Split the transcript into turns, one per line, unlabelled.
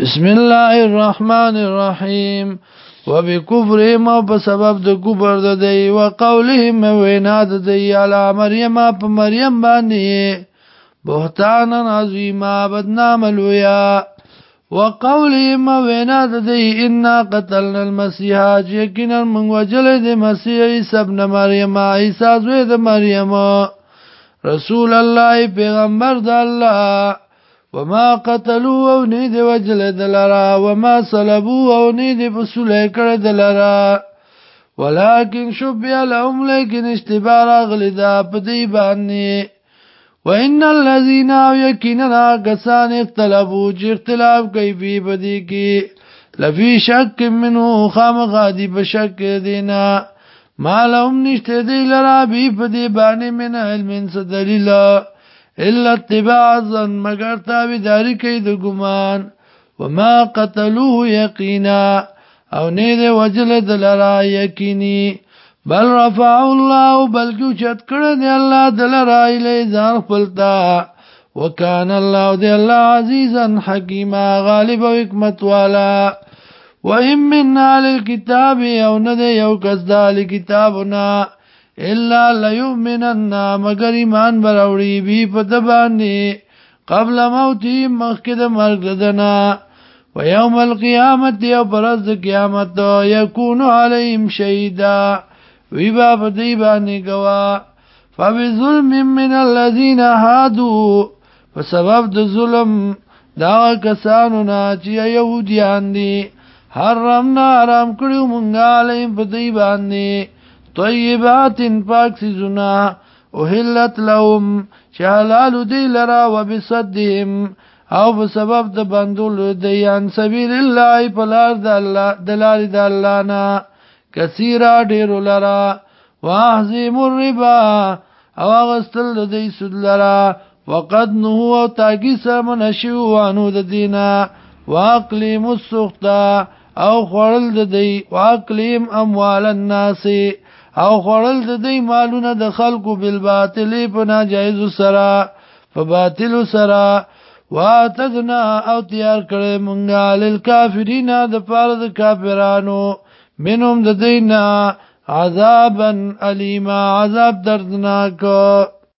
بسم الله الرحمن الرحیم وبكفرهم او په سبب د کفر د دی او قولهم وینا د دی علی مریم په مریم باندې بهتان عظیم بدنام لویا وقولهم وینا د دی ان قتلنا المسيح یقینا من وجل د مسیح عیسی ابن مریم عیسی زوی د مریم رسول الله پیغمبر د الله وما قتلوا او نه دی وجل دلرا وما صلبوا او نه دی پسوله کړ دلرا ولكن شبع لهم لكن اشتبار اغلی دا پدی باندې وان الذين يكننا غسان اختلافوا چې اختلاف کوي په بدی کې لفي شک منه خامغادي بشک دینا ما لهم نشته دی لرا بی پدی باندې من علم صدلیلا الا اتباعا مگر تابعداري کوي د ګمان وما قتلوه یقینا او نه دی وجل دلرا یقیني بل رفع الله بلکې چت کړه دی الله دلرا الی ځان خپلتا وکان الله دی الله عزیزا حکیما غالب او حکمت والا وهم من اهل الكتاب او نه دی یو کس د کتابنا الا ليؤمنن مگر ایمان براوړي به په دبانې قبل موتي مخکې د مرګ ددنا ويوم القيامه یو پرز قیامت یکون علیهم شهیدا وی با په دی باندې گوا فبظلم من الذين هادو په سبب د ظلم دا کسانو نه چې يهوديان دي حرمنا حرام کړو مونږه علیم په دی باندې طیبات پاک سيزونه اوهلت لهم شالال دی لرا وبصدهم او په سبب د بندول د یان سبیل الله په لار د الله د لار د الله نه کثیره ډیر لرا واهزم الربا او غستل د دې سود لرا وقد نهو او تاګي سم نشو وانو د دینا واقلیم السخطه او خړل د دې واقلیم اموال الناس او خړل د دې مالونه د خلقو بالباطل په ناجایز سره په باطل سره واتذنا او تیار کړې مونږه لیل کافرین د فرض کافرانو منهم د دینه عذابا الیما عذاب دردناک